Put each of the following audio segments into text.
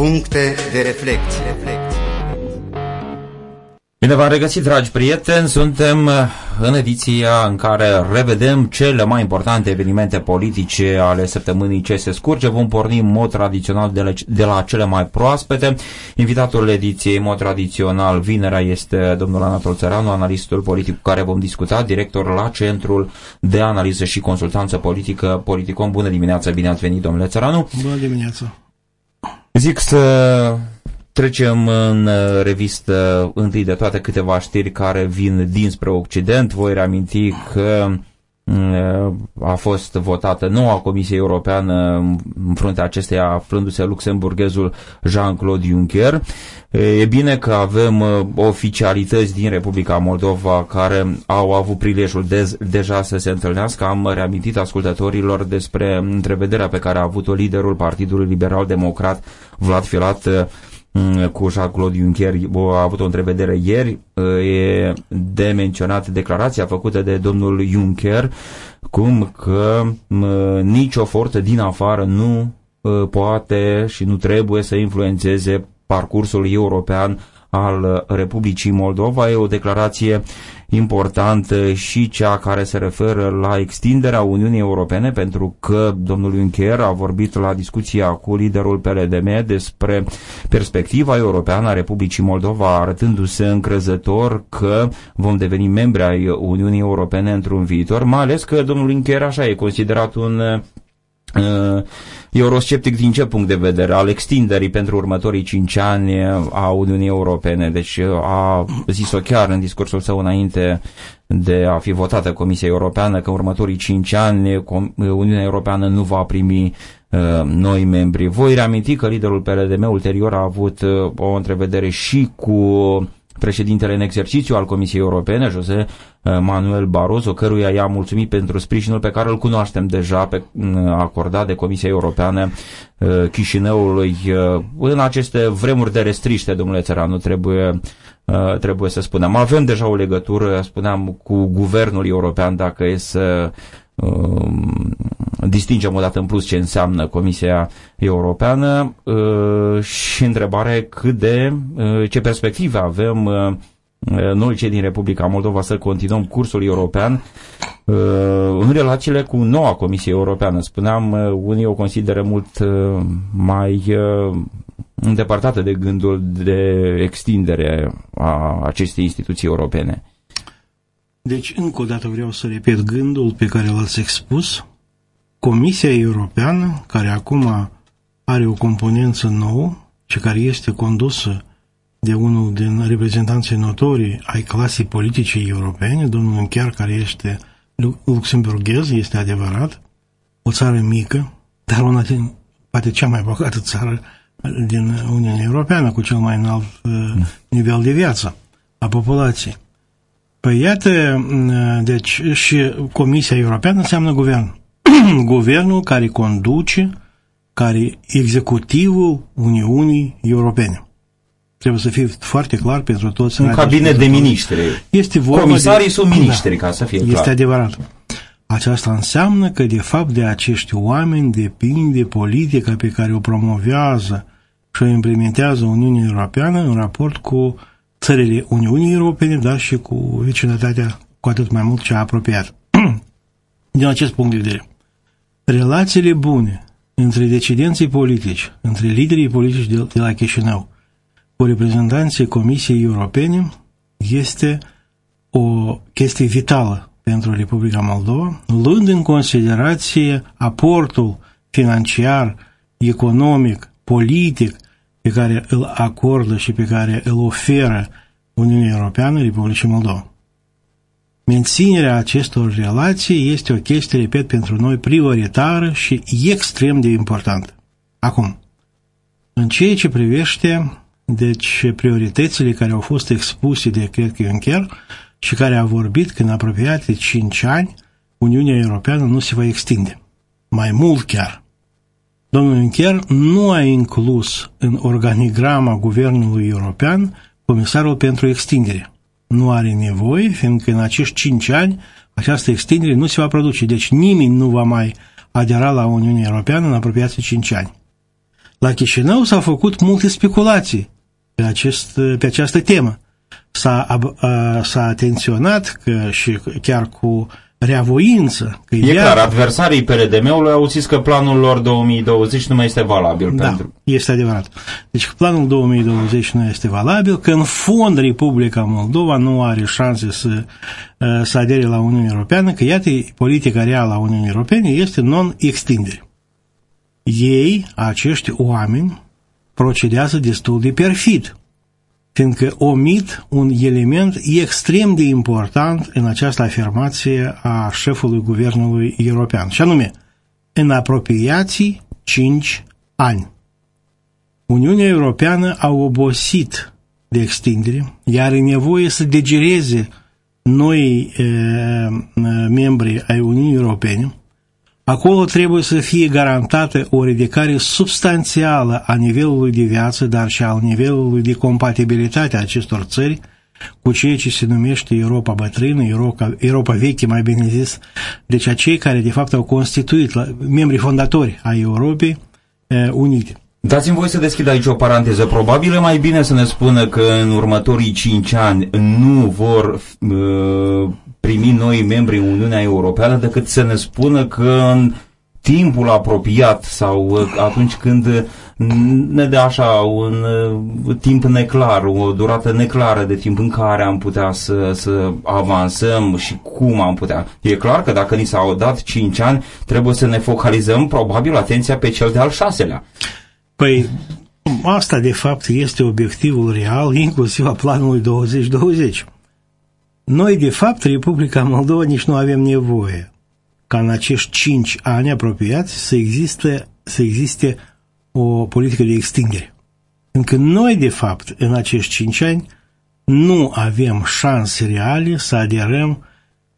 Puncte de reflecție. Bine v-am regăsit, dragi prieteni! Suntem uh, în ediția în care revedem cele mai importante evenimente politice ale săptămânii ce se scurge. Vom porni în mod tradițional de la, de la cele mai proaspete. Invitatul ediției, în mod tradițional, vinerea este domnul Anatol Țăranu, analistul politic cu care vom discuta, director la Centrul de Analiză și Consultanță Politică Politicom. Bună dimineața, bine ați venit, domnule Țăranu! Bună dimineața! Zic să Trecem în uh, revistă întâi de toate câteva știri care vin dinspre Occident. Voi reaminti că uh, a fost votată noua Comisie Europeană în fruntea acesteia aflându-se luxemburghezul Jean-Claude Juncker. E bine că avem uh, oficialități din Republica Moldova care au avut prilejul de, deja să se întâlnească. Am reamintit ascultătorilor despre întrevederea pe care a avut-o liderul Partidului Liberal Democrat Vlad Filat Mm, cu Jean-Claude Juncker a avut o întrevedere ieri. E de menționat declarația făcută de domnul Juncker cum că nicio forță din afară nu poate și nu trebuie să influențeze parcursul european al Republicii Moldova. E o declarație importantă și cea care se referă la extinderea Uniunii Europene, pentru că domnul Juncker a vorbit la discuția cu liderul PLDM despre perspectiva europeană a Republicii Moldova, arătându-se încrezător că vom deveni membri ai Uniunii Europene într-un viitor, mai ales că domnul Juncker așa e considerat un uh, eurosceptic din ce punct de vedere? Al extinderii pentru următorii cinci ani a Uniunii Europene. Deci a zis-o chiar în discursul său înainte de a fi votată Comisia Europeană că următorii cinci ani Uniunea Europeană nu va primi uh, noi membri. Voi reaminti că liderul PLDM ulterior a avut uh, o întrevedere și cu președintele în exercițiu al Comisiei Europene, José uh, Manuel Barroso, căruia i-a mulțumit pentru sprijinul pe care îl cunoaștem deja pe, uh, acordat de Comisia Europeană uh, Chișinăului în aceste vremuri de restriște, domnule Țăranu, trebuie, trebuie să spunem. Avem deja o legătură, spuneam, cu guvernul european dacă e să Um, distingem o dată în plus ce înseamnă Comisia Europeană uh, și întrebare cât de, uh, ce perspective avem uh, noi cei din Republica Moldova să continuăm cursul european în relațiile cu noua Comisie Europeană. Spuneam, unii o consideră mult mai îndepărtată de gândul de extindere a acestei instituții europene. Deci, încă o dată vreau să repet gândul pe care l-ați expus. Comisia Europeană, care acum are o componență nouă și care este condusă de unul din reprezentanții notorii ai clasei politice europene, domnul Juncker, care este luxemburghez, este adevărat, o țară mică, dar una din, poate cea mai bogată țară din Uniunea Europeană, cu cel mai înalt uh, nivel de viață a populației. Păi iată, deci și Comisia Europeană înseamnă guvern. Guvernul care conduce, care executivul Uniunii Europene. Trebuie să fie foarte clar pentru toți. Un cabinet de miniștri. Este vorba Comisarii de... sunt miniștri, da, ca să fie este clar. Este adevărat. Aceasta înseamnă că, de fapt, de acești oameni depinde politica pe care o promovează și o implementează Uniunea Europeană în raport cu țările Uniunii Europene, dar și cu vecinătatea cu atât mai mult cea apropiată. Din acest punct de vedere, relațiile bune între decidenții politici, între liderii politici de, de la Chișinău, cu reprezentanții Comisiei Europene, este o chestie vitală pentru Republica Moldova, luând în considerație aportul financiar, economic, politic pe care îl acordă și pe care îl oferă Uniunea Europeană Republicii Moldova. Menținerea acestor relații este o chestie, repet, pentru noi prioritară și extrem de importantă. Acum, în ceea ce privește deci prioritățile care au fost expuse de, cred că Juncker, și care a vorbit că în apropiate 5 ani Uniunea Europeană nu se va extinde. Mai mult chiar. Domnul Juncker nu a inclus în organigrama Guvernului European Comisarul pentru Extindere. Nu are nevoie, fiindcă în acești cinci ani această extindere nu se va produce. Deci nimeni nu va mai adera la Uniunea Europeană în apropiații cinci ani. La Chișinău s-au făcut multe speculații pe, acest, pe această temă. S-a, s-a atenționat că și chiar cu reavoință. Că e iar... clar, adversarii PRDM-ului au zis că planul lor 2020 nu mai este valabil. Da, pentru... este adevărat. Deci planul 2020 nu este valabil, că în fond Republica Moldova nu are șanse să, uh, să adere la Uniunea Europeană, că iată, politica reală a Uniunii Europene este non-extindere. Ei, acești oameni, procedează destul de perfid fiindcă omit un element extrem de important în această afirmație a șefului guvernului european, și anume, în apropiații 5 ani. Uniunea Europeană a obosit de extindere, iar e nevoie să degereze noi e, membri ai Uniunii Europene, Acolo trebuie să fie garantată o ridicare substanțială a nivelului de viață, dar și al nivelului de compatibilitate a acestor țări cu ceea ce se numește Europa bătrână, Europa, Europa veche, mai bine zis, deci acei care de fapt au constituit la, membrii fondatori ai Europei eh, Unite. Dați-mi voi să deschid aici o paranteză. Probabil e mai bine să ne spună că în următorii cinci ani nu vor uh, primi noi membri în Uniunea Europeană decât să ne spună că în timpul apropiat sau uh, atunci când ne dă așa un uh, timp neclar, o durată neclară de timp în care am putea să, să avansăm și cum am putea. E clar că dacă ni s-au dat 5 ani, trebuie să ne focalizăm probabil atenția pe cel de-al șaselea. Păi, asta de fapt este obiectivul real, inclusiv a planului 2020. Noi, de fapt, Republica Moldova nici nu avem nevoie ca în acești cinci ani apropiați să existe, să existe o politică de extindere. Încă noi, de fapt, în acești cinci ani, nu avem șanse reale să aderăm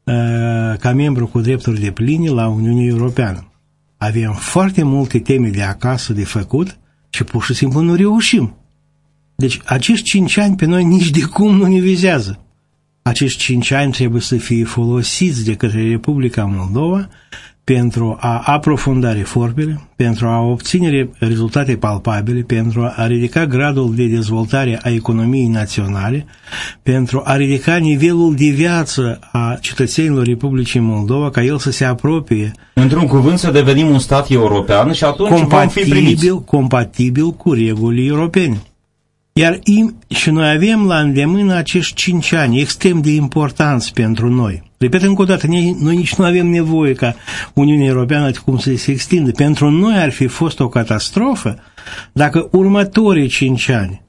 uh, ca membru cu drepturi de pline la Uniunea Europeană. Avem foarte multe teme de acasă de făcut și pur și simplu nu reușim. Deci acești cinci ani pe noi nici de cum nu ne vizează. Acești cinci ani trebuie să fie folosiți de către Republica Moldova pentru a aprofunda reformele, pentru a obține rezultate palpabile, pentru a ridica gradul de dezvoltare a economiei naționale, pentru a ridica nivelul de viață a cetățenilor Republicii Moldova, ca el să se apropie. Într-un cuvânt să devenim un stat european și atunci compatibil, vom fi primiți. Compatibil cu regulile europene. Iar im, și noi avem la îndemână acești cinci ani extrem de importanți pentru noi. Repet încă o dată, noi, noi nici nu avem nevoie ca Uniunea Europeană cum să se extindă. Pentru noi ar fi fost o catastrofă dacă următorii cinci ani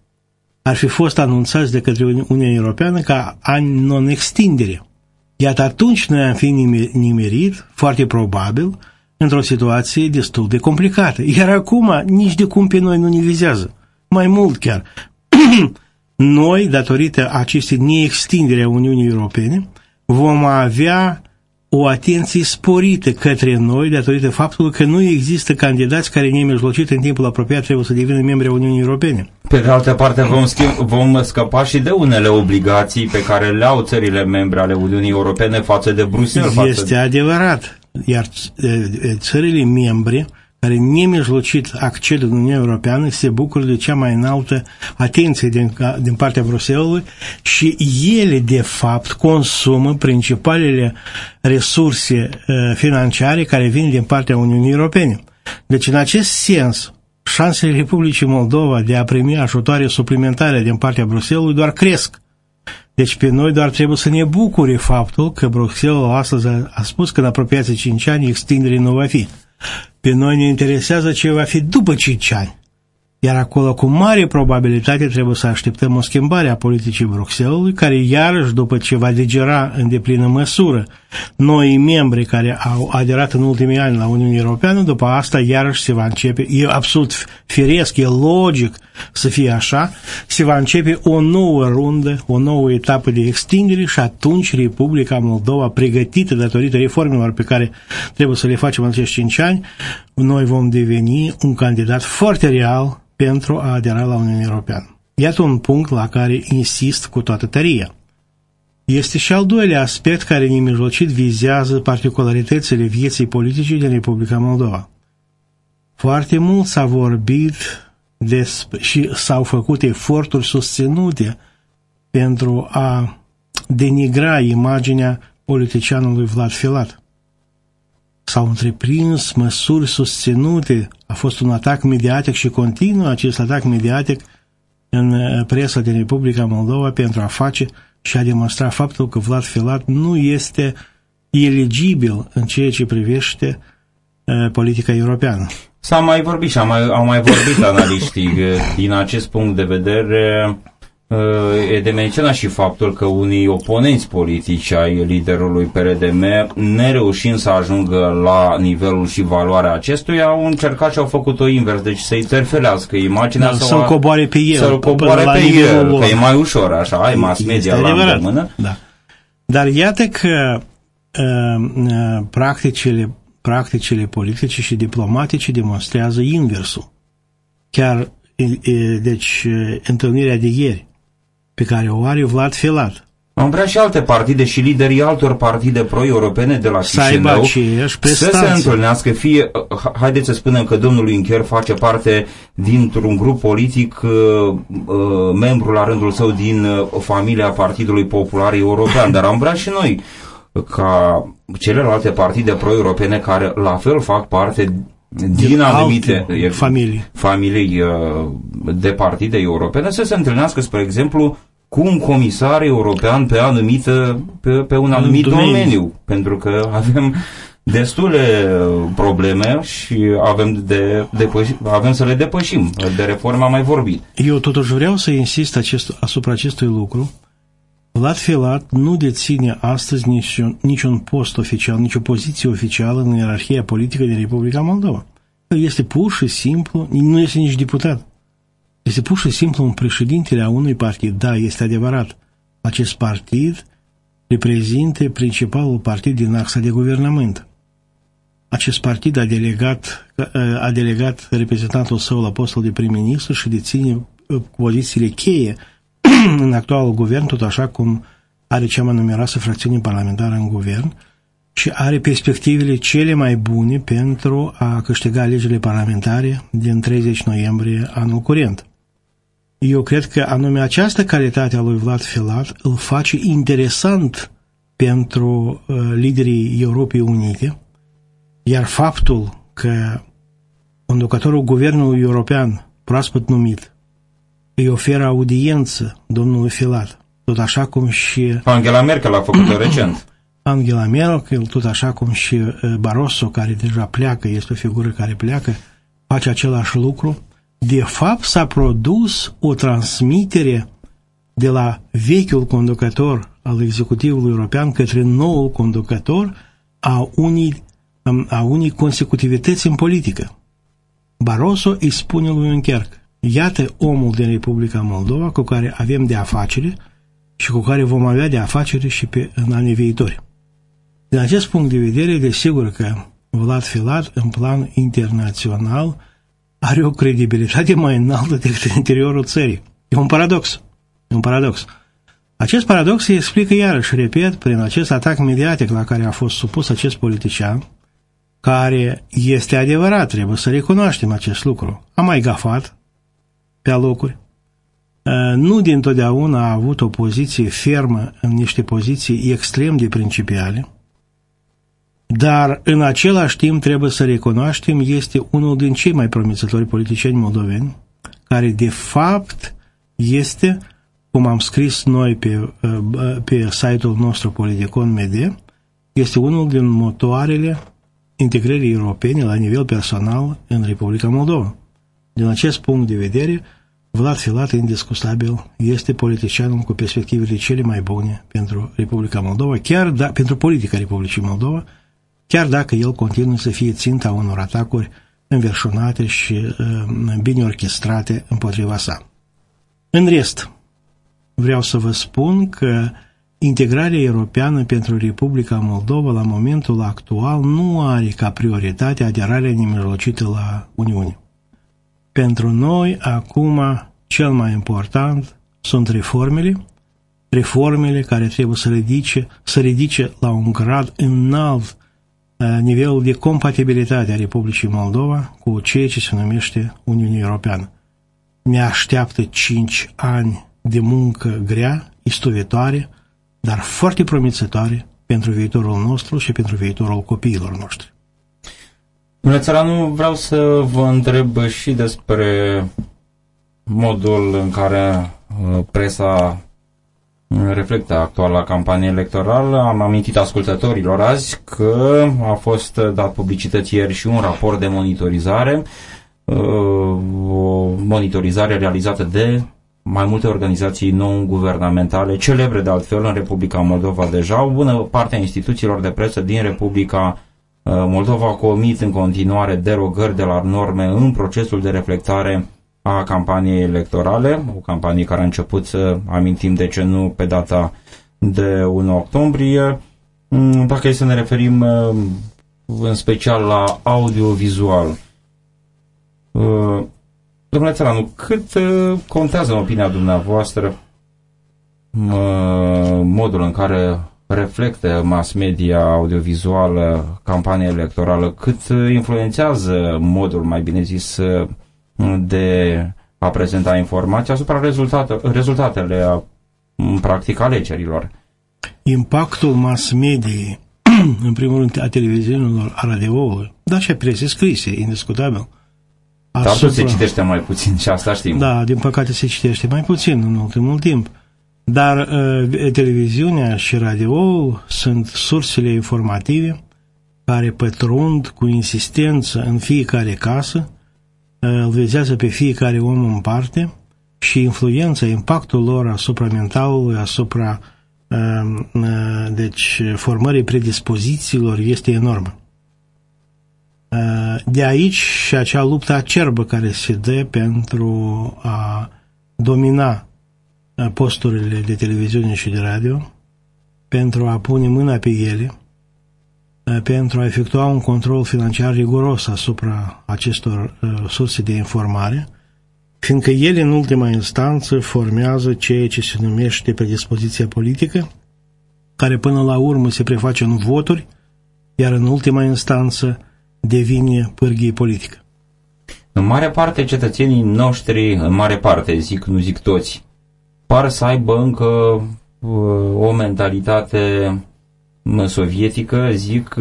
ar fi fost anunțați de către Uniunea Europeană ca ani non-extindere. Iată atunci noi am fi nimerit, foarte probabil, într-o situație destul de complicată. Iar acum nici de cum pe noi nu ne vizează. Mai mult chiar, noi, datorită acestei neextindere a Uniunii Europene, vom avea o atenție sporită către noi datorită faptului că nu există candidați care nemijlocit în timpul apropiat trebuie să devină membri a Uniunii Europene. Pe de altă parte vom, schimb, vom scăpa și de unele obligații pe care le au țările membre ale Uniunii Europene față de Bruxelles. Este față... adevărat. Iar țările membre care nemijlocit acced în Uniunea Europeană se bucură de cea mai înaltă atenție din, din partea Bruselului și ele, de fapt, consumă principalele resurse uh, financiare care vin din partea Uniunii Europene. Deci, în acest sens, șansele Republicii Moldova de a primi ajutoare suplimentare din partea Bruselului doar cresc. Deci pe noi doar trebuie să ne bucure faptul că Bruxelles astăzi a spus că în apropiație 5 ani extindere nu va fi. Pe noi ne interesează ce va fi după 5 ani. Iar acolo, cu mare probabilitate, trebuie să așteptăm o schimbare a politicii Bruxellesului, care iarăși, după ce va digera în deplină măsură noi membri care au aderat în ultimii ani la Uniunea Europeană, după asta iarăși se va începe, e absolut firesc, e logic să fie așa, se va începe o nouă rundă, o nouă etapă de extindere și atunci Republica Moldova, pregătită datorită reformelor pe care trebuie să le facem în acești 5 ani, noi vom deveni un candidat foarte real pentru a adera la Uniunea Europeană. Iată un punct la care insist cu toată tăria. Este și al doilea aspect care nemijlocit vizează particularitățile vieții politice din Republica Moldova. Foarte mult s-a vorbit despre, și s-au făcut eforturi susținute pentru a denigra imaginea politicianului Vlad Filat. S-au întreprins măsuri susținute, a fost un atac mediatic și continuă acest atac mediatic în uh, presa din Republica Moldova pentru a face și a demonstra faptul că Vlad Filat nu este eligibil în ceea ce privește uh, politica europeană. S-a mai vorbit și au mai, au mai vorbit analiștii din acest punct de vedere e de menționat și faptul că unii oponenți politici ai liderului PRDM, nereușind să ajungă la nivelul și valoarea acestuia, au încercat și au făcut-o invers, deci să-i terfelească imaginea da, să-l coboare pe el. Să-l coboare pe el, că e mai ușor așa, ai mass media la îndemână. Da. Dar iată că uh, uh, practicile, practicile politice și diplomatice demonstrează inversul. Chiar, uh, deci, întâlnirea de ieri pe care o are Vlad Filat. Am vrea și alte partide și liderii altor partide pro-europene de la Chișinău să se întâlnească, fie, haideți să spunem că domnul Incher face parte dintr-un grup politic, uh, uh, membru la rândul său din uh, familia Partidului Popular European, dar am vrea și noi ca celelalte partide pro-europene care la fel fac parte din, din anumite familii, familii de partide europene să se întâlnească, spre exemplu, cu un comisar european pe, anumită, pe, pe un anumit domeniu. domeniu, pentru că avem destule probleme și avem, de, de, avem să le depășim. De reformă am mai vorbit. Eu totuși vreau să insist acest, asupra acestui lucru. Vlad Filat nu deține astăzi niciun, niciun post oficial, nicio poziție oficială în ierarhia politică din Republica Moldova. El este pur și simplu, nu este nici deputat. Este pur și simplu un președintele a unui partid. Da, este adevărat. Acest partid reprezintă principalul partid din axa de guvernământ. Acest partid a delegat, a delegat reprezentantul său la postul de prim-ministru și deține uh, pozițiile cheie în actualul guvern, tot așa cum are cea mai numeroasă fracțiune parlamentară în guvern și are perspectivele cele mai bune pentru a câștiga legile parlamentare din 30 noiembrie anul curent. Eu cred că anume această calitate a lui Vlad Filat îl face interesant pentru uh, liderii Europei Unite, iar faptul că conducătorul guvernului european, proaspăt numit, îi oferă audiență domnului Filat, tot așa cum și... Angela Merkel a făcut-o recent. Angela Merkel, tot așa cum și uh, Barroso, care deja pleacă, este o figură care pleacă, face același lucru, de fapt s-a produs o transmitere de la vechiul conducător al executivului european către noul conducător a unei, a unei consecutivități în politică. Barroso îi spune lui Juncker, iată omul din Republica Moldova cu care avem de afacere și cu care vom avea de afacere și pe, în anii viitori. Din acest punct de vedere, desigur că Vlad Filat, în plan internațional, are o credibilitate mai înaltă decât în interiorul țării. E un paradox. E un paradox. Acest paradox se explică iarăși, repet, prin acest atac mediatic la care a fost supus acest politician, care este adevărat, trebuie să recunoaștem acest lucru. A mai gafat pe alocuri. Nu dintotdeauna a avut o poziție fermă în niște poziții extrem de principiale, dar în același timp trebuie să recunoaștem este unul din cei mai promițători politicieni moldoveni, care de fapt este, cum am scris noi pe, pe site-ul nostru Politicon Media, este unul din motoarele integrării europene la nivel personal în Republica Moldova. Din acest punct de vedere, Vlad Filat, indiscutabil, este politicianul cu perspectivele cele mai bune pentru Republica Moldova, chiar da, pentru politica Republicii Moldova, chiar dacă el continuă să fie ținta unor atacuri înverșunate și uh, bine orchestrate împotriva sa. În rest, vreau să vă spun că integrarea europeană pentru Republica Moldova la momentul actual nu are ca prioritate aderarea nemijlocită la Uniune. Pentru noi, acum, cel mai important sunt reformele, reformele care trebuie să ridice, să ridice la un grad înalt nivelul de compatibilitate a Republicii Moldova cu ceea ce se numește Uniunea Europeană. ne așteaptă 5 ani de muncă grea, istovitoare, dar foarte promițătoare pentru viitorul nostru și pentru viitorul copiilor noștri. Domnule Țăranu, vreau să vă întreb și despre modul în care uh, presa reflectă actuala campanie electorală. Am amintit ascultătorilor azi că a fost dat publicității ieri și un raport de monitorizare, uh, o monitorizare realizată de mai multe organizații non-guvernamentale, celebre de altfel în Republica Moldova deja. O bună parte a instituțiilor de presă din Republica uh, Moldova comit în continuare derogări de la norme în procesul de reflectare a campaniei electorale, o campanie care a început să amintim de ce nu pe data de 1 octombrie. Mm, dacă e să ne referim uh, în special la audiovizual. Uh, domnule Țăranu, cât uh, contează în opinia dumneavoastră modul în care reflectă mass media audiovizuală campania electorală, cât influențează modul, mai bine zis, de a prezenta informații asupra rezultate, rezultatele a, în practic alegerilor. Impactul mass media, în primul rând a televiziunilor, a radioului, dar și a presei scrise, indiscutabil. Asupra... Dar tot se citește mai puțin și asta știm. Da, din păcate se citește mai puțin în ultimul timp. Dar uh, televiziunea și radio sunt sursele informative care pătrund cu insistență în fiecare casă îl vizează pe fiecare om în parte și influența, impactul lor asupra mentalului, asupra um, uh, deci, formării predispozițiilor este enormă. Uh, de aici și acea luptă acerbă care se dă pentru a domina uh, posturile de televiziune și de radio, pentru a pune mâna pe ele, Eh, pentru a efectua un control financiar riguros asupra acestor uh, surse de informare, fiindcă ele, în ultima instanță, formează ceea ce se numește predispoziția politică, care până la urmă se preface în voturi, iar în ultima instanță devine pârghie politică. În mare parte, cetățenii noștri, în mare parte, zic, nu zic toți, par să aibă încă uh, o mentalitate sovietică, zic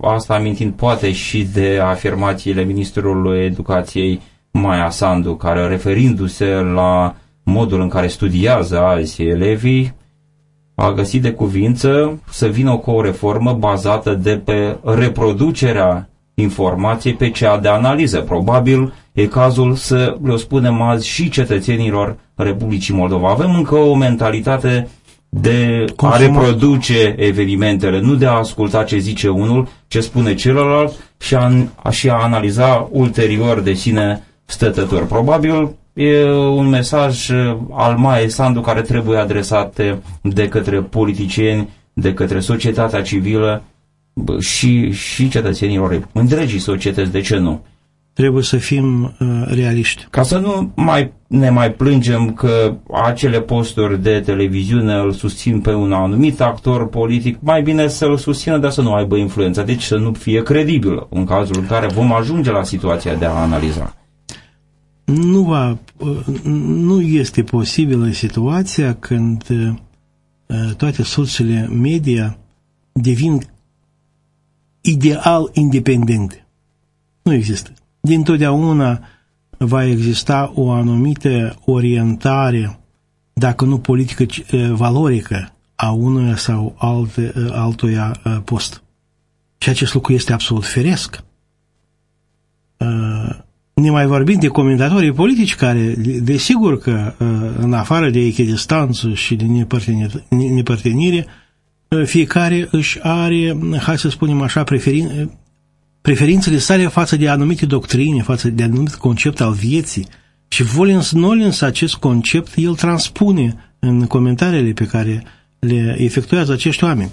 asta amintind poate și de afirmațiile ministrului educației Maia Sandu, care referindu-se la modul în care studiază azi elevii, a găsit de cuvință să vină cu o reformă bazată de pe reproducerea informației pe cea de analiză. Probabil e cazul să le spunem azi și cetățenilor Republicii Moldova. Avem încă o mentalitate de a reproduce evenimentele, nu de a asculta ce zice unul, ce spune celălalt și a, și a analiza ulterior de sine stătător. Probabil e un mesaj uh, al Mae Sandu care trebuie adresat de către politicieni, de către societatea civilă și, și cetățenilor întregii societăți, de ce nu? Trebuie să fim uh, realiști. Ca să nu mai ne mai plângem că acele posturi de televiziune îl susțin pe un anumit actor politic, mai bine să-l susțină, dar să nu aibă influența, deci să nu fie credibil în cazul în care vom ajunge la situația de a analiza. Nu, va, uh, nu este posibilă situația când uh, toate sursele media devin ideal independente. Nu există dintotdeauna va exista o anumită orientare, dacă nu politică, valorică, a unuia sau alte, altuia post. Și acest lucru este absolut firesc. Ne mai vorbim de comentatorii politici care, desigur că în afară de echidistanță și de nepărtenire, fiecare își are, hai să spunem așa, preferin, preferințele sale față de anumite doctrine, față de anumit concept al vieții și volens nolens acest concept el transpune în comentariile pe care le efectuează acești oameni.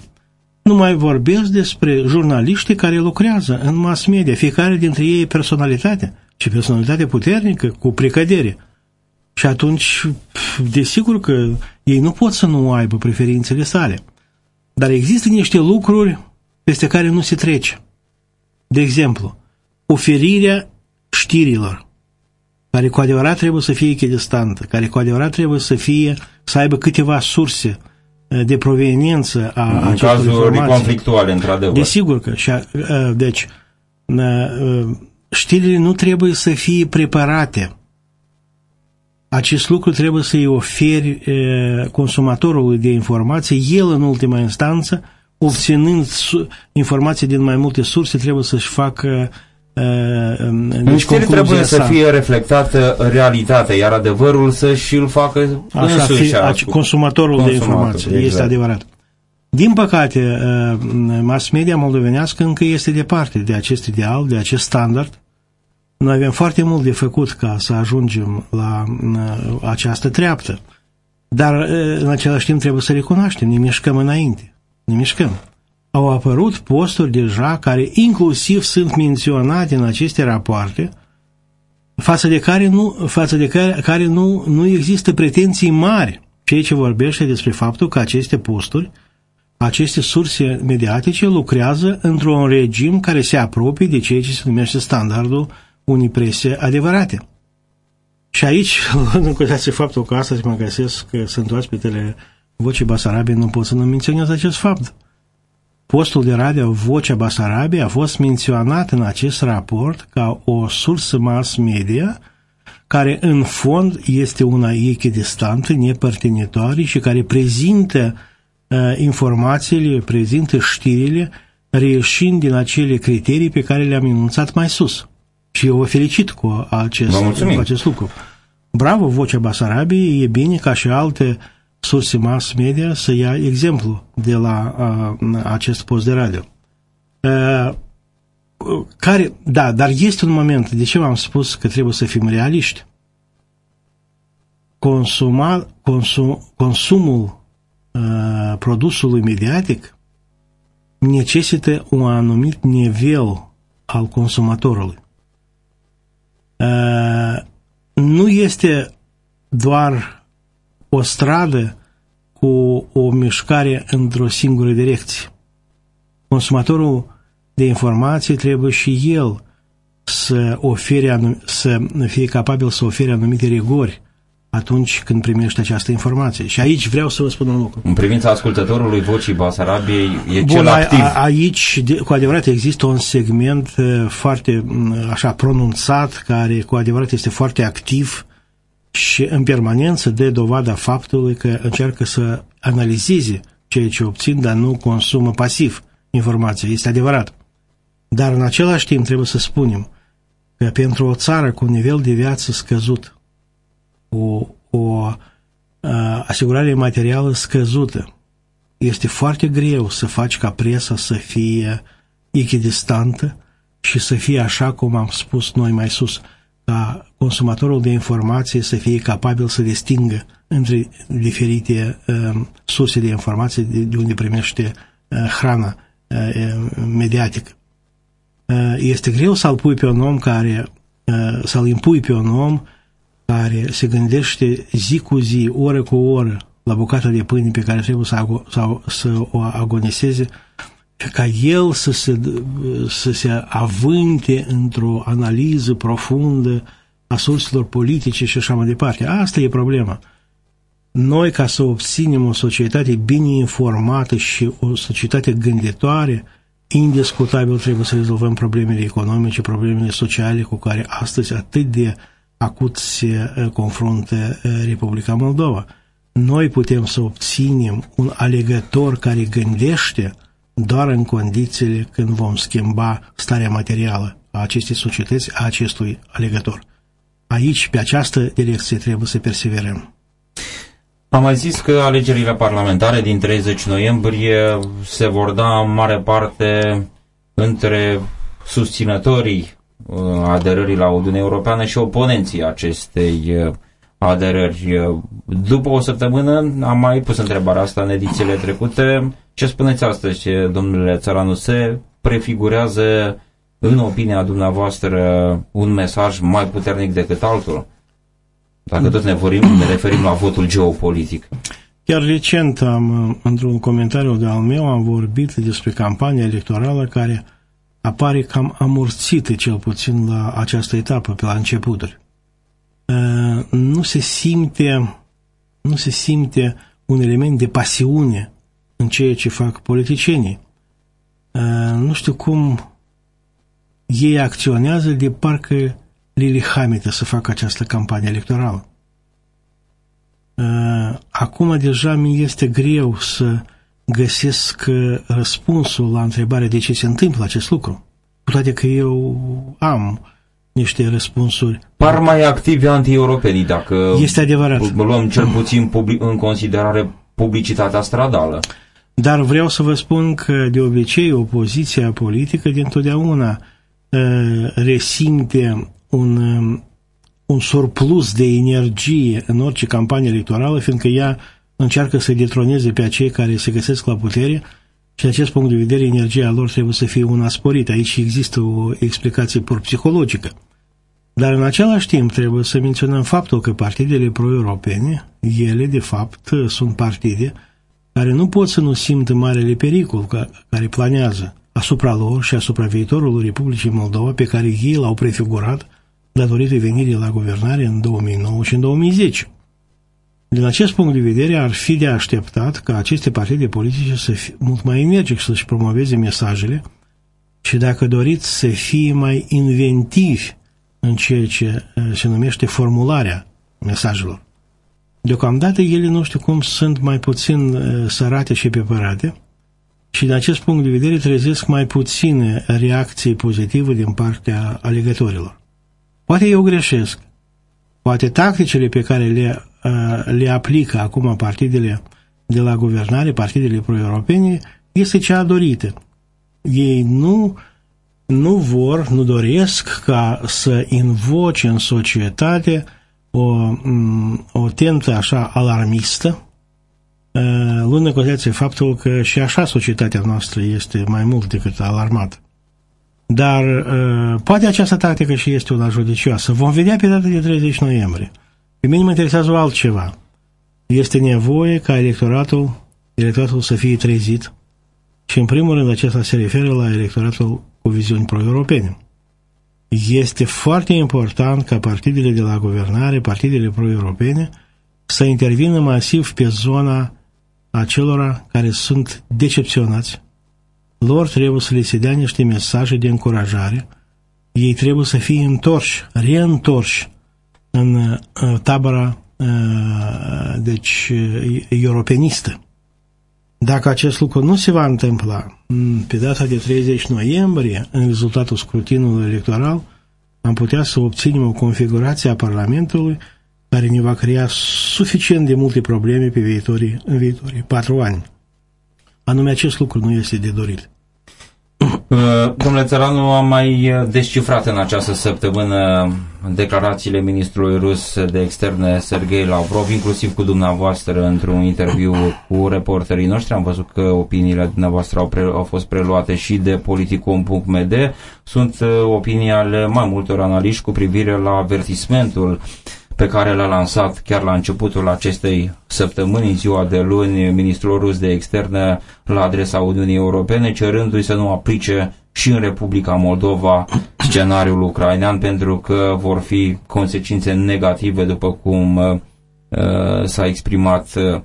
Nu mai vorbesc despre jurnaliștii care lucrează în mass media, fiecare dintre ei personalitate și personalitate puternică, cu precădere. Și atunci, desigur că ei nu pot să nu aibă preferințele sale. Dar există niște lucruri peste care nu se trece. De exemplu, oferirea știrilor care cu adevărat trebuie să fie echidistantă, care cu adevărat trebuie să fie, să aibă câteva surse de proveniență a În acestor cazuri informații. conflictuale, într-adevăr. Desigur că, și, deci, știrile nu trebuie să fie preparate. Acest lucru trebuie să-i oferi consumatorului de informații, el în ultima instanță, obținând informații din mai multe surse, trebuie să-și facă deci în trebuie sa. să fie reflectată realitatea, iar adevărul să și îl facă Așa, însuși. Fi, consumatorul, consumatorul de informații, exact. este adevărat. Din păcate, mass media moldovenească încă este departe de acest ideal, de acest standard. Noi avem foarte mult de făcut ca să ajungem la această treaptă. Dar, în același timp, trebuie să recunoaștem, ne mișcăm înainte. Ne mișcăm. Au apărut posturi deja care inclusiv sunt menționate în aceste rapoarte, față de care nu, față de care, care nu, nu există pretenții mari, ceea ce vorbește despre faptul că aceste posturi aceste surse mediatice lucrează într-un regim care se apropie de ceea ce se numește standardul unei prese adevărate. Și aici, în considerație faptul că astăzi mă găsesc că sunt oaspetele Vocii Basarabiei, nu pot să nu menționez acest fapt. Postul de radio Vocea Basarabiei a fost menționat în acest raport ca o sursă mass media care în fond este una echidistantă, nepărtinitoare și care prezintă informațiile, prezintă știrile reieșind din acele criterii pe care le-am enunțat mai sus. Și eu vă felicit cu acest, cu acest lucru. Bravo, Vocea Basarabiei, e bine ca și alte surse mass media să ia exemplu de la uh, acest post de radio. Uh, care, da, dar este un moment, de ce v-am spus că trebuie să fim realiști? Consuma, consum, consumul produsului mediatic necesită un anumit nivel al consumatorului. Nu este doar o stradă cu o mișcare într-o singură direcție. Consumatorul de informații trebuie și el să, ofere, să fie capabil să ofere anumite rigori atunci când primești această informație. Și aici vreau să vă spun un lucru. În privința ascultătorului vocii Basarabiei, e Bun, cel activ. A, aici, de, cu adevărat, există un segment foarte așa pronunțat, care cu adevărat este foarte activ și în permanență de dovada faptului că încearcă să analizeze ceea ce obțin, dar nu consumă pasiv informația. Este adevărat. Dar în același timp trebuie să spunem că pentru o țară cu un nivel de viață scăzut, o, o uh, asigurare materială scăzută. Este foarte greu să faci ca presa să fie echidistantă și să fie așa cum am spus noi mai sus, ca consumatorul de informație să fie capabil să distingă între diferite uh, surse de informație de, de unde primește uh, hrana uh, mediatică. Uh, este greu să-l pui pe un om care, uh, să-l impui pe un om care se gândește zi cu zi, oră cu oră, la bucata de pâine pe care trebuie să, ago, sau, să o agoniseze, ca el să se, să se avânte într-o analiză profundă a surselor politice și așa mai departe. Asta e problema. Noi, ca să obținem o societate bine informată și o societate gânditoare, indiscutabil trebuie să rezolvăm problemele economice, problemele sociale cu care astăzi atât de acut se confruntă Republica Moldova. Noi putem să obținem un alegător care gândește doar în condițiile când vom schimba starea materială a acestei societăți, a acestui alegător. Aici, pe această direcție, trebuie să perseverăm. Am mai zis că alegerile parlamentare din 30 noiembrie se vor da în mare parte între susținătorii Uh, aderării la Uniunea Europeană și oponenții acestei uh, aderări. Uh, după o săptămână am mai pus întrebarea asta în edițiile trecute. Ce spuneți astăzi, domnule Țăranu? Se prefigurează, în opinia dumneavoastră, un mesaj mai puternic decât altul? Dacă tot ne, vorim, ne referim la votul geopolitic. Chiar recent, am, într-un comentariu de al meu, am vorbit despre campania electorală care apare cam amorțită, cel puțin la această etapă, pe la începuturi. nu se simte nu se simte un element de pasiune în ceea ce fac politicienii. Nu știu cum ei acționează de parcă Lili Hamite să facă această campanie electorală. Acum deja mi este greu să găsesc răspunsul la întrebarea de ce se întâmplă acest lucru. Cu toate că eu am niște răspunsuri. Par mai activi anti-europenii dacă este adevărat. luăm cel puțin în considerare publicitatea stradală. Dar vreau să vă spun că de obicei opoziția politică dintotdeauna uh, resimte un, uh, un surplus de energie în orice campanie electorală, fiindcă ea încearcă să detroneze pe acei care se găsesc la putere și de acest punct de vedere energia lor trebuie să fie una sporită. Aici există o explicație pur psihologică. Dar în același timp trebuie să menționăm faptul că partidele pro-europene, ele de fapt sunt partide care nu pot să nu simtă marele pericol care planează asupra lor și asupra viitorului Republicii Moldova pe care ei l-au prefigurat datorită venirii la guvernare în 2009 și în 2010. Din acest punct de vedere, ar fi de așteptat ca aceste partide politice să fie mult mai energic să-și promoveze mesajele și, dacă doriți, să fie mai inventivi în ceea ce se numește formularea mesajelor. Deocamdată ele nu știu cum sunt mai puțin sărate și pepărate și din acest punct de vedere trezesc mai puține reacții pozitive din partea alegătorilor. Poate eu greșesc, poate tacticile pe care le, le aplică acum partidele de la guvernare, partidele pro-europene, este cea dorită. Ei nu nu vor, nu doresc ca să invoce în societate o, o tentă așa alarmistă, luând în considerație faptul că și așa societatea noastră este mai mult decât alarmată. Dar poate această tactică și este una judicioasă. Vom vedea pe data de 30 noiembrie. Pe mine mă interesează altceva. Este nevoie ca electoratul, electoratul să fie trezit și în primul rând acesta se referă la electoratul cu viziuni pro-europene. Este foarte important ca partidele de la guvernare, partidele pro-europene, să intervină masiv pe zona acelora care sunt decepționați. Lor trebuie să le se dea niște mesaje de încurajare. Ei trebuie să fie întorși, reîntorși în uh, tabăra uh, deci, uh, europenistă. Dacă acest lucru nu se va întâmpla pe data de 30 noiembrie, în rezultatul scrutinului electoral, am putea să obținem o configurație a Parlamentului care ne va crea suficient de multe probleme pe viitorii, în viitorii patru ani. Anume, acest lucru nu este de dorit. Uh, domnule Țăranu, am mai uh, descifrat în această săptămână declarațiile ministrului rus de externe Sergei Lavrov, inclusiv cu dumneavoastră într-un interviu cu reporterii noștri. Am văzut că opiniile dumneavoastră au, pre, au fost preluate și de politicom.md. Sunt uh, opinii ale mai multor analiști cu privire la avertismentul pe care l-a lansat chiar la începutul acestei săptămâni, în ziua de luni, ministrul rus de externe la adresa Uniunii Europene, cerându-i să nu aplice și în Republica Moldova scenariul ucrainean, pentru că vor fi consecințe negative, după cum uh, s-a exprimat uh,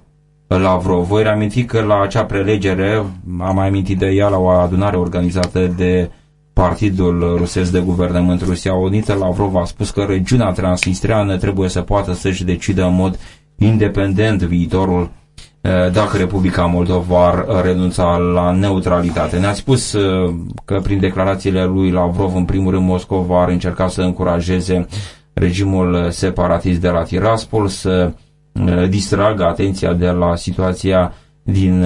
Lavrov. Voi reaminti că la acea prelegere, am mai amintit de ea la o adunare organizată de Partidul rusesc de guvernământ Rusia Unită, Lavrov a spus că regiunea transnistreană trebuie să poată să-și decidă în mod independent viitorul eh, dacă Republica Moldova ar renunța la neutralitate. Ne-a spus eh, că prin declarațiile lui Lavrov, în primul rând, Moscova ar încerca să încurajeze regimul separatist de la Tiraspol, să eh, distragă atenția de la situația din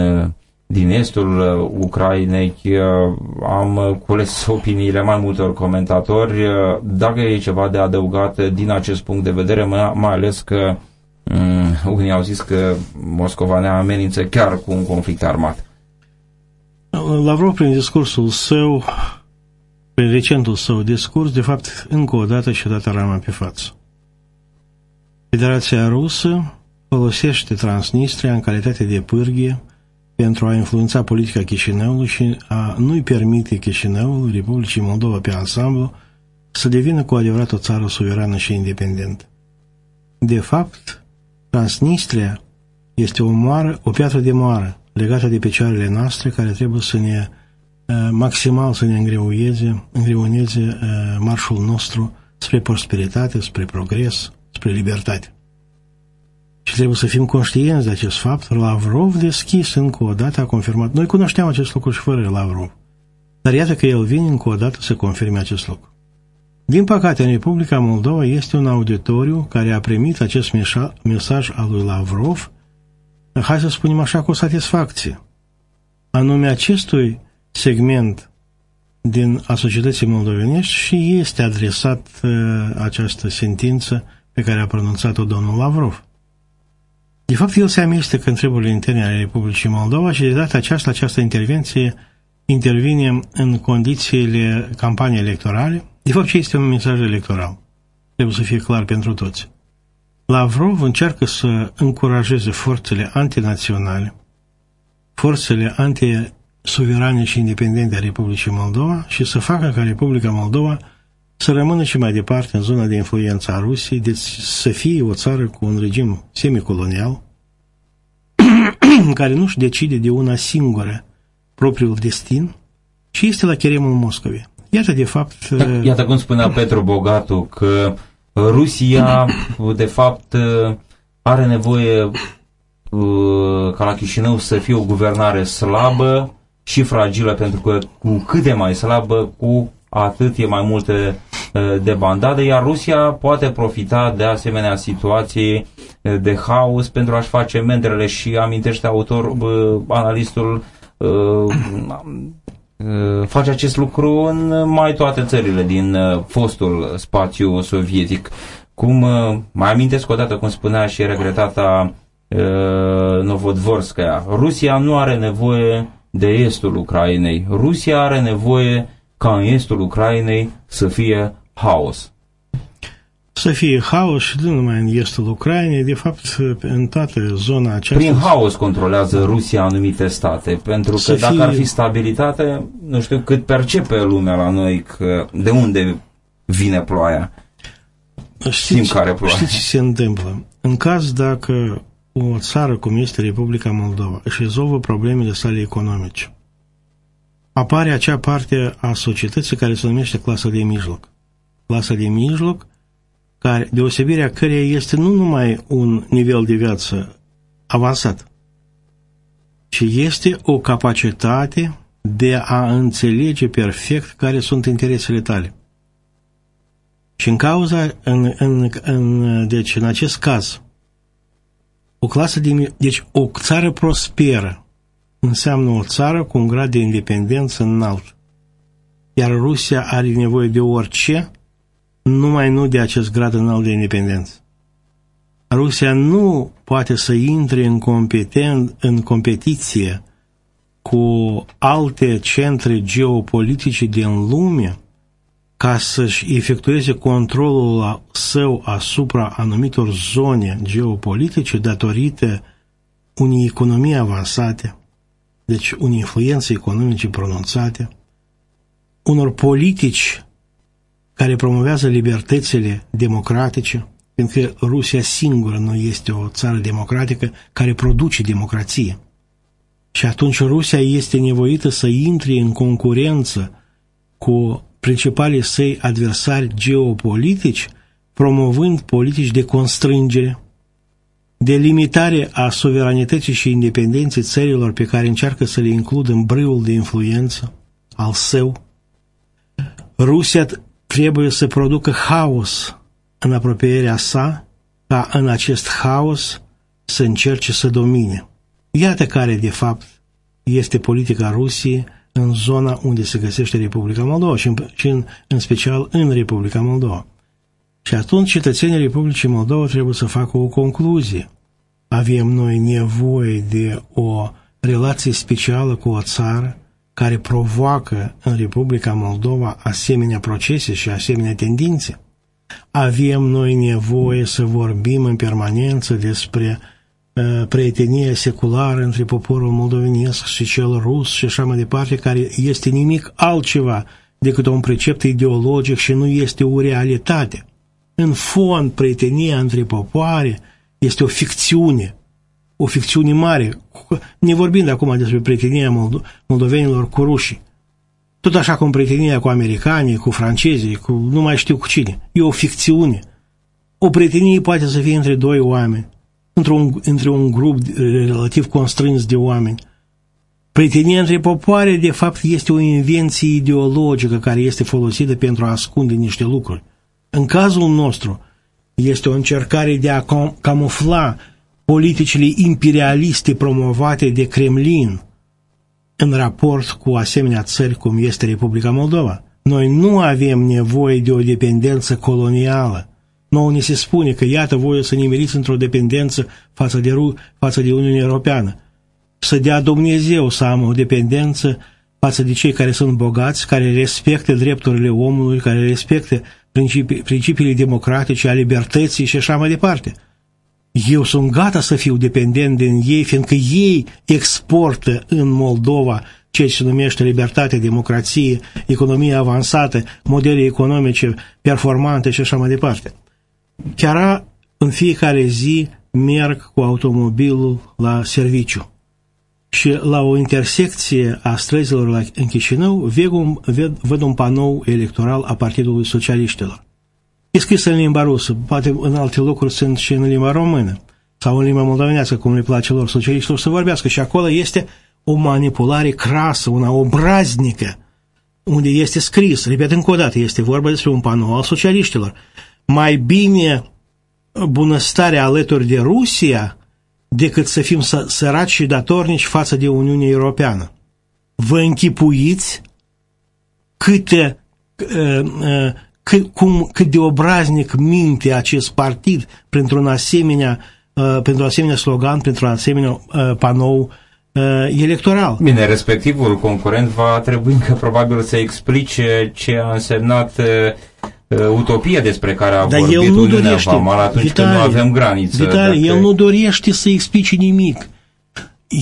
din estul uh, Ucrainei uh, am uh, cules opiniile mai multor comentatori. Dacă e ceva de adăugat din acest punct de vedere, mai ales că um, unii au zis că Moscova ne amenință chiar cu un conflict armat. Lavrov, prin discursul său, prin recentul său discurs, de fapt, încă o dată și-a dat rama pe față. Federația Rusă folosește Transnistria în calitate de pârghie pentru a influența politica Chișinăului și a nu-i permite Chișinăului, Republicii Moldova pe ansamblu, să devină cu adevărat o țară suverană și independentă. de fapt, Transnistria este o, moară, o piatră de moară legată de picioarele noastre care trebuie să ne uh, maximal să ne îngreuieze, îngreuieze uh, marșul nostru spre prosperitate, spre progres, spre libertate. Și trebuie să fim conștienți de acest fapt. Lavrov deschis încă o dată a confirmat. Noi cunoșteam acest lucru și fără Lavrov. Dar iată că el vine încă o dată să confirme acest lucru. Din păcate, în Republica Moldova este un auditoriu care a primit acest mesaj al lui Lavrov, hai să spunem așa, cu satisfacție. Anume acestui segment din a societății moldovenești și este adresat uh, această sentință pe care a pronunțat-o domnul Lavrov. De fapt, el se amestecă în treburile interne ale Republicii Moldova și de data aceasta, această intervenție intervine în condițiile campaniei electorale. De fapt, ce este un mesaj electoral? Trebuie să fie clar pentru toți. Lavrov încearcă să încurajeze forțele antinaționale, forțele anti-suverane și independente a Republicii Moldova și să facă ca Republica Moldova să rămână și mai departe în zona de influență a Rusiei, deci să fie o țară cu un regim semicolonial, care nu-și decide de una singură propriul destin și este la cheremul Moscovei. Iată, de fapt... Da, iată cum spunea Petru Bogatu că Rusia, de fapt, are nevoie uh, ca la Chișinău să fie o guvernare slabă și fragilă, pentru că cu cât e mai slabă, cu atât e mai multe uh, de bandade, iar Rusia poate profita de asemenea situații uh, de haos pentru a-și face mendrele și amintește autor, analistul face acest lucru în mai toate țările din fostul spațiu sovietic. Cum mai amintesc odată cum spunea și regretata Novodvorskaya, Rusia nu are nevoie de estul Ucrainei. Rusia are nevoie ca în estul Ucrainei să fie haos. Să fie haos și nu numai în estul Ucrainei, de fapt în toată zona aceasta. Prin haos controlează Rusia anumite state, pentru că să dacă fie... ar fi stabilitate, nu știu cât percepe lumea la noi că de unde vine ploaia. Știți, care ploaia. știți ce se întâmplă? În caz dacă o țară cum este Republica Moldova își rezolvă problemele sale economice, apare acea parte a societății care se numește clasa de mijloc. Clasa de mijloc, care, deosebirea căreia este nu numai un nivel de viață avansat, ci este o capacitate de a înțelege perfect care sunt interesele tale. Și în cauza, în, în, în, deci în acest caz, o clasă de, deci o țară prosperă înseamnă o țară cu un grad de independență înalt. Iar Rusia are nevoie de orice, numai nu de acest grad înalt de independență. Rusia nu poate să intre în, competen, în competiție cu alte centre geopolitice din lume ca să-și efectueze controlul său asupra anumitor zone geopolitice datorită unei economii avansate, deci unei influențe economice pronunțate, unor politici care promovează libertățile democratice, pentru că Rusia singură nu este o țară democratică care produce democrație. Și atunci Rusia este nevoită să intre în concurență cu principalii săi adversari geopolitici, promovând politici de constrângere, de limitare a suveranității și independenței țărilor pe care încearcă să le includă în brâul de influență al său. Rusia trebuie să producă haos în apropierea sa, ca în acest haos să încerce să domine. Iată care, de fapt, este politica Rusiei în zona unde se găsește Republica Moldova și în, și în, în special în Republica Moldova. Și atunci cetățenii Republicii Moldova trebuie să facă o concluzie. Avem noi nevoie de o relație specială cu o țară care provoacă în Republica Moldova asemenea procese și asemenea tendințe. Avem noi nevoie să vorbim în permanență despre uh, prietenie seculară între poporul moldovenesc și cel rus și așa mai departe, care este nimic altceva decât un precept ideologic și nu este o realitate. În fond, prietenia între popoare este o ficțiune, o ficțiune mare, ne vorbind acum despre prietenia moldovenilor cu rușii. Tot așa cum prietenia cu americanii, cu francezii, cu nu mai știu cu cine. E o ficțiune. O prietenie poate să fie între doi oameni, într-un, între un grup relativ constrâns de oameni. Prietenia între popoare, de fapt, este o invenție ideologică care este folosită pentru a ascunde niște lucruri. În cazul nostru, este o încercare de a camufla politicile imperialiste promovate de Kremlin în raport cu asemenea țări cum este Republica Moldova. Noi nu avem nevoie de o dependență colonială. Nouă ni se spune că iată voi să nimeriți într-o dependență față de, față de Uniunea Europeană. Să dea Dumnezeu să am o dependență față de cei care sunt bogați, care respectă drepturile omului, care respectă principii, principiile democratice, a libertății și așa mai departe. Eu sunt gata să fiu dependent din ei, fiindcă ei exportă în Moldova ceea ce se numește libertate, democrație, economie avansată, modele economice performante și așa mai departe. Chiar în fiecare zi merg cu automobilul la serviciu și la o intersecție a străzilor la, în Chișinău văd un, ved, văd un panou electoral a Partidului Socialiștilor. E scris în limba rusă, poate în alte locuri sunt și în limba română sau în limba moldovenească, cum le place lor socialiștilor să vorbească. Și acolo este o manipulare crasă, una obraznică, unde este scris, repet încă o dată, este vorba despre un panou al socialiștilor. Mai bine bunăstarea alături de Rusia decât să fim săraci și datornici față de Uniunea Europeană. Vă închipuiți câte, uh, uh, cât, cum, cât de obraznic minte acest partid printr-un asemenea, uh, pentru asemenea slogan, pentru un asemenea panou electoral. Bine, respectivul concurent va trebui încă probabil să explice ce a însemnat uh, utopia despre care a Dar vorbit el nu Uniunea dorește, Vamală atunci Vitalie, când nu avem graniță. Vitalie, dacă... el nu dorește să explice nimic.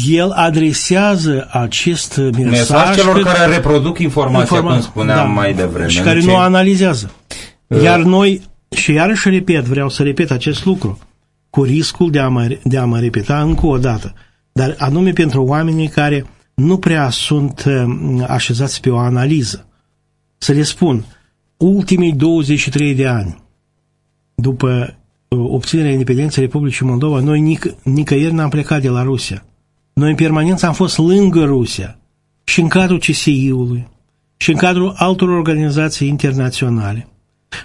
El adresează acest mesaj, mesaj celor că, care reproduc informația, informa cum spuneam da, mai devreme. Și care ce... nu analizează. Uh. Iar noi, și iarăși repet, vreau să repet acest lucru, cu riscul de a mă, de a mă repeta încă o dată, dar anume pentru oamenii care nu prea sunt uh, așezați pe o analiză. Să le spun, ultimii 23 de ani, după uh, obținerea independenței Republicii Moldova, noi nic- nicăieri n-am plecat de la Rusia. Noi în permanență am fost lângă Rusia și în cadrul CSI-ului și în cadrul altor organizații internaționale.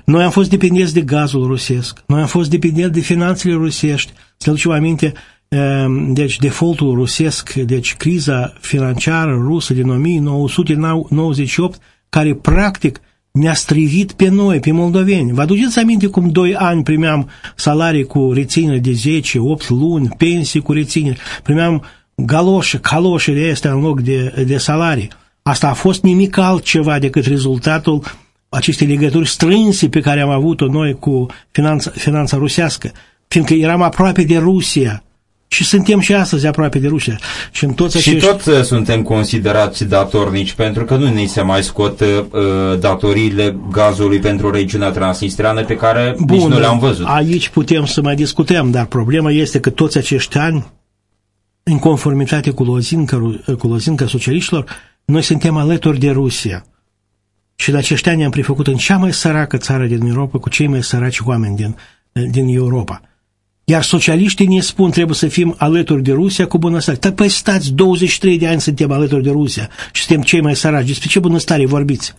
Noi am fost dependenți de gazul rusesc, noi am fost dependenți de finanțele rusești. Să ducem aminte, um, deci defaultul rusesc, deci criza financiară rusă din 1998, care practic ne-a strivit pe noi, pe moldoveni. Vă aduceți aminte cum doi ani primeam salarii cu reținere de 10, 8 luni, pensii cu reținere, primeam galoșe, caloșe de astea în loc de, de salarii. Asta a fost nimic altceva decât rezultatul acestei legături strânse pe care am avut-o noi cu finanța, finanța rusească, fiindcă eram aproape de Rusia, și suntem și astăzi aproape de Rusia. Și, în toți acești... și tot uh, suntem considerați datornici, pentru că nu ne se mai scot uh, datoriile gazului pentru regiunea transnistreană pe care Bun, nici nu le-am văzut. Aici putem să mai discutăm, dar problema este că toți acești ani, în conformitate cu lozinca, cu lozinca socialiștilor, noi suntem alături de Rusia. Și de acești ani am prefăcut în cea mai săracă țară din Europa cu cei mai săraci oameni din, din Europa. Iar socialiștii ne spun trebuie să fim alături de Rusia cu bunăstare. Dar păi stați, 23 de ani suntem alături de Rusia și suntem cei mai săraci. Despre ce bunăstare vorbiți?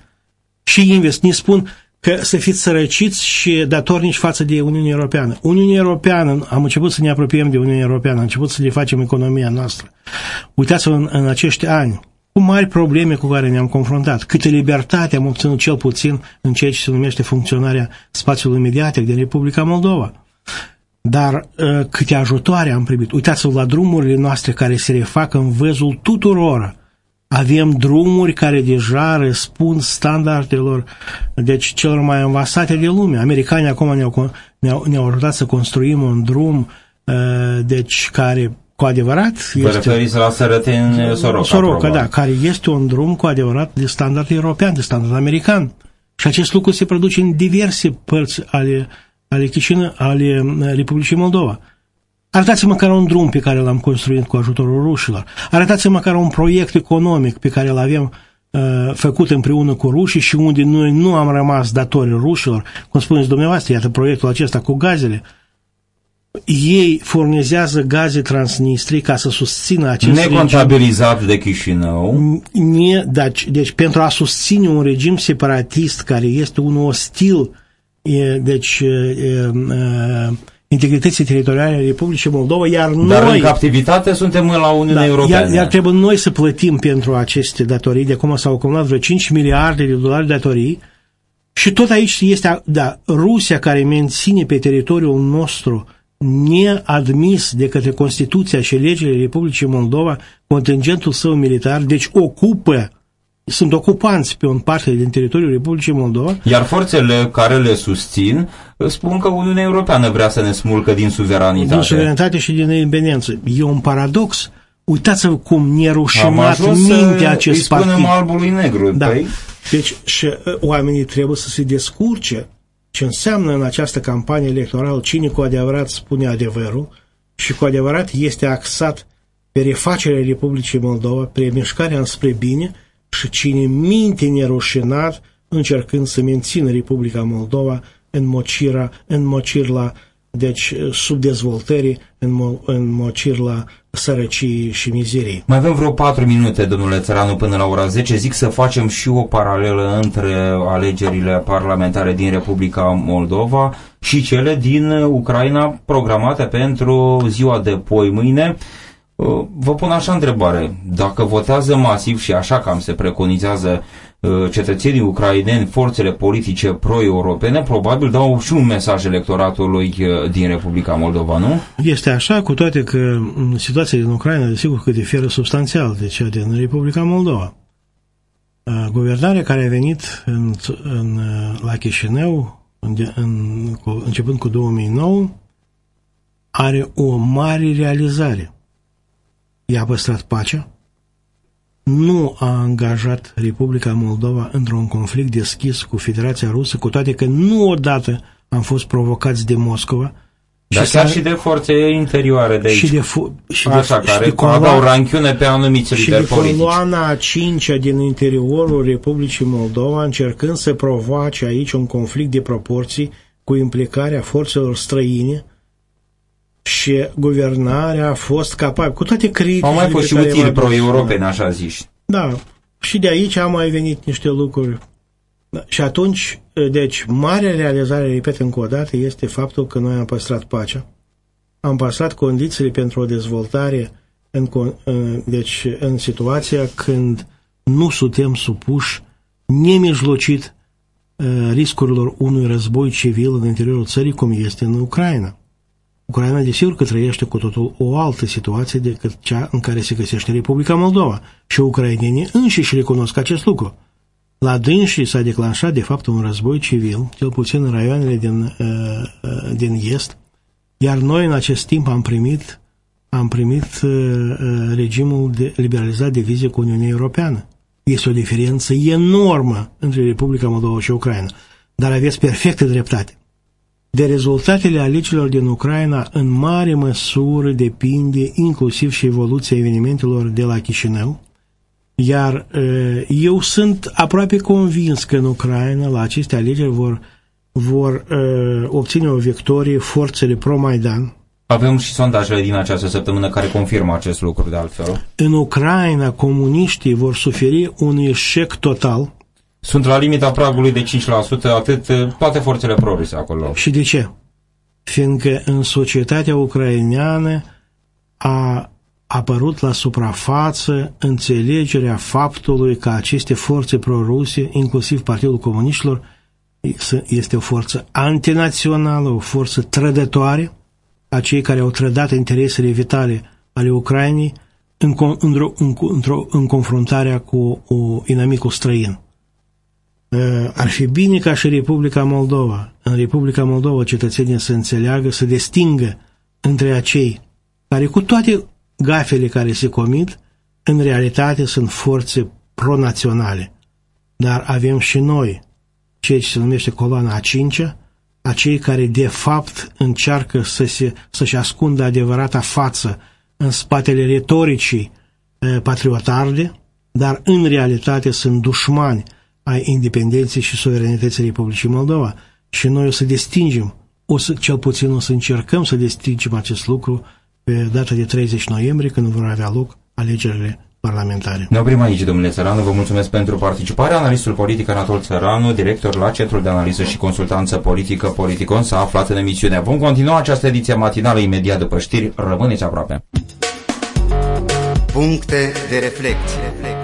Și invers, ne spun că să fiți sărăciți și datornici față de Uniunea Europeană. Uniunea Europeană, am început să ne apropiem de Uniunea Europeană, am început să le facem economia noastră. Uitați-vă în, în acești ani, cu mari probleme cu care ne-am confruntat. Câte libertate am obținut cel puțin în ceea ce se numește funcționarea spațiului mediatic din Republica Moldova. Dar uh, câte ajutoare am primit. Uitați-vă la drumurile noastre care se refac în văzul tuturor. Avem drumuri care deja răspund standardelor, deci celor mai învățate de lume. Americanii acum ne-au, ne-au, ne-au ajutat să construim un drum, uh, deci care cu adevărat Vă este... referiți la Sărătin Soroca. Soroca, da, care este un drum cu adevărat de standard european, de standard american. Și acest lucru se produce în diverse părți ale ale, Chișină, ale uh, Republicii Moldova. Arătați măcar un drum pe care l-am construit cu ajutorul rușilor. Arătați măcar un proiect economic pe care l avem uh, făcut împreună cu rușii și unde noi nu am rămas datori rușilor. Cum spuneți dumneavoastră, iată proiectul acesta cu gazele. Ei furnizează gaze transnistrii ca să susțină acest Necontabilizat regim. de Chișinău. Ne, deci, deci pentru a susține un regim separatist care este un ostil e, deci e, e, integrității teritoriale a Republicii Moldova, iar Dar noi... Dar în captivitate suntem la Uniunea da, Europeană. Iar, iar trebuie noi să plătim pentru aceste datorii, de acum s-au acumulat vreo 5 miliarde de dolari datorii, și tot aici este, da, Rusia care menține pe teritoriul nostru neadmis de către Constituția și legile Republicii Moldova contingentul său militar, deci ocupă sunt ocupanți pe un parte din teritoriul Republicii Moldova. Iar forțele care le susțin spun că Uniunea Europeană vrea să ne smulcă din suveranitate. Din suveranitate și din independență. E un paradox. Uitați-vă cum nerușinat minte acest partid. Îi spunem albului negru. Da. Păi? Deci și uh, oamenii trebuie să se descurce ce înseamnă în această campanie electorală cine cu adevărat spune adevărul și cu adevărat este axat pe refacerea Republicii Moldova, pe mișcarea înspre bine, și cine minte nerușinat încercând să mențină Republica Moldova în mocira, în mocirla deci subdezvoltării, în, mo, în mocirla sărăciei și mizerii. Mai avem vreo patru minute, domnule Țăranu, până la ora 10. Zic să facem și o paralelă între alegerile parlamentare din Republica Moldova și cele din Ucraina programate pentru ziua de poi mâine. Uh, vă pun așa întrebare. Dacă votează masiv și așa cam se preconizează uh, cetățenii ucraineni, forțele politice pro-europene, probabil dau și un mesaj electoratului uh, din Republica Moldova, nu? Este așa, cu toate că mm, situația din Ucraina, desigur că diferă substanțial de cea din Republica Moldova. Guvernarea care a venit în, în, la Chișinău, în, în, cu, începând cu 2009, are o mare realizare – i-a păstrat pacea, nu a angajat Republica Moldova într-un conflict deschis cu Federația Rusă, cu toate că nu odată am fost provocați de Moscova. Dar și chiar și de forțe interioare de aici. Și de, și Așa, de, care și de coloana, ranchiune pe anumiți lideri politici. Și de coloana a cincea din interiorul Republicii Moldova, încercând să provoace aici un conflict de proporții cu implicarea forțelor străine, și guvernarea a fost capabilă, cu toate criticile... Au mai fost și utili pro-europene, așa zici. Da, și de aici au mai venit niște lucruri. Da. Și atunci, deci, marea realizare, repet încă o dată, este faptul că noi am păstrat pacea, am păstrat condițiile pentru o dezvoltare în, deci, în situația când nu suntem supuși nemijlocit riscurilor unui război civil în interiorul țării, cum este în Ucraina. Ucraina, desigur că trăiește cu totul o altă situație decât cea în care se găsește Republica Moldova și ucrainenii înșiși recunosc acest lucru. La dânsii s-a declanșat, de fapt, un război civil, cel puțin în raioanele din, uh, uh, din Est, iar noi în acest timp am primit, am primit uh, uh, regimul de liberalizat de vize cu Uniunea Europeană. Este o diferență enormă între Republica Moldova și Ucraina, dar aveți perfectă dreptate de rezultatele alegerilor din Ucraina în mare măsură depinde inclusiv și evoluția evenimentelor de la Chișinău, iar eu sunt aproape convins că în Ucraina la aceste alegeri vor, vor obține o victorie forțele pro-Maidan. Avem și sondajele din această săptămână care confirmă acest lucru de altfel. În Ucraina comuniștii vor suferi un eșec total sunt la limita pragului de 5%, atât toate forțele proruse acolo. Și de ce? Fiindcă în societatea ucraineană a apărut la suprafață înțelegerea faptului că aceste forțe proruse, inclusiv Partidul Comuniștilor, este o forță antinațională, o forță trădătoare a cei care au trădat interesele vitale ale Ucrainei în, în, în, în, în confruntarea cu o inamicul străin. Eh, ar fi bine ca și Republica Moldova, în Republica Moldova cetățenii să înțeleagă, să distingă între acei care cu toate gafele care se comit, în realitate sunt forțe pronaționale. Dar avem și noi ceea ce se numește coloana a cincea, acei care de fapt încearcă să se, să-și ascundă adevărata față în spatele retoricii patriotarde, dar în realitate sunt dușmani ai independenței și suverenității Republicii Moldova. Și noi o să distingem, o să, cel puțin o să încercăm să distingem acest lucru pe data de 30 noiembrie, când vor avea loc alegerile parlamentare. Ne oprim aici, domnule Țăranu. Vă mulțumesc pentru participare. Analistul politic Anatol Țăranu, director la Centrul de Analiză și Consultanță Politică Politicon, s-a aflat în emisiune. Vom continua această ediție matinală imediat după știri. Rămâneți aproape. Puncte de reflecție.